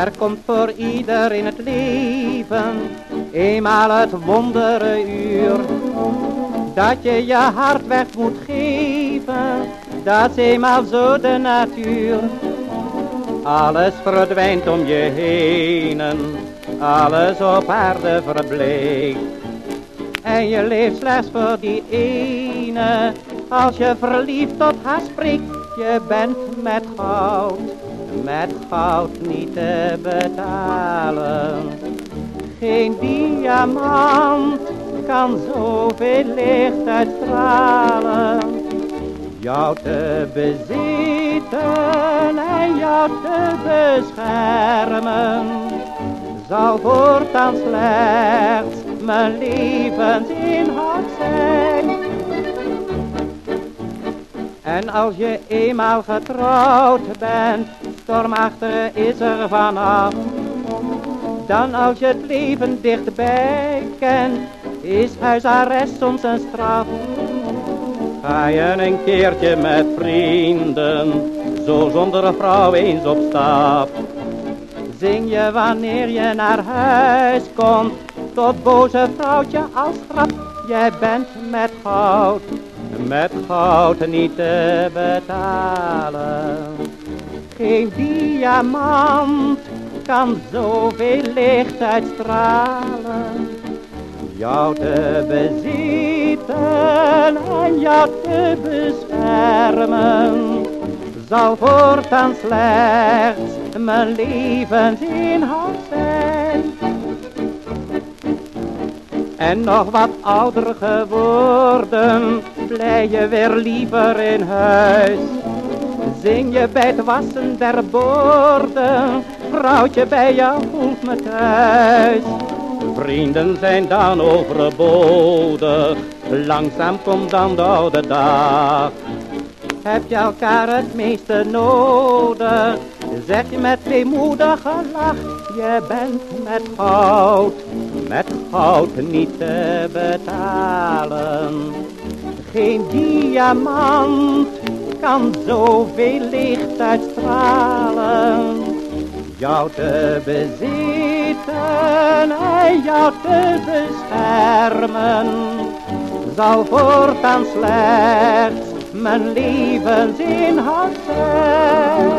Er komt voor ieder in het leven eenmaal het wondere uur. Dat je je hart weg moet geven, dat is eenmaal zo de natuur. Alles verdwijnt om je heen, alles op aarde verbleekt. En je leeft slechts voor die ene, als je verliefd op haar spreekt. Je bent met goud, met goud niet te betalen. Geen diamant kan zoveel licht uitstralen. Jou te bezitten en jou te beschermen, zal voortaan slechts mijn levensinhoud zijn. En als je eenmaal getrouwd bent, stormachtig is er vanaf. Dan als je het leven dichtbij kent, is huisarrest soms een straf. Ga je een keertje met vrienden, zo zonder vrouw eens op stap. Zing je wanneer je naar huis komt, tot boze vrouwtje als grap. Jij bent met goud, met goud niet te betalen. Geen diamant kan zoveel licht uitstralen. Jou te bezitten en jou te beschermen, zal voortaan slechts mijn levensinhoud zijn. En nog wat ouder geworden, blij je weer liever in huis. Zing je bij het wassen der borden, vrouwtje bij jou voelt me thuis. Vrienden zijn dan overbodig, langzaam komt dan de oude dag. Heb je elkaar het meeste nodig, zeg je met weemoedige lach. Je bent met goud, met goud niet te betalen. Geen diamant kan zoveel licht uitstralen. Jou te bezitten en jou te beschermen, zal voortaan slechts mijn levensinhoud zijn.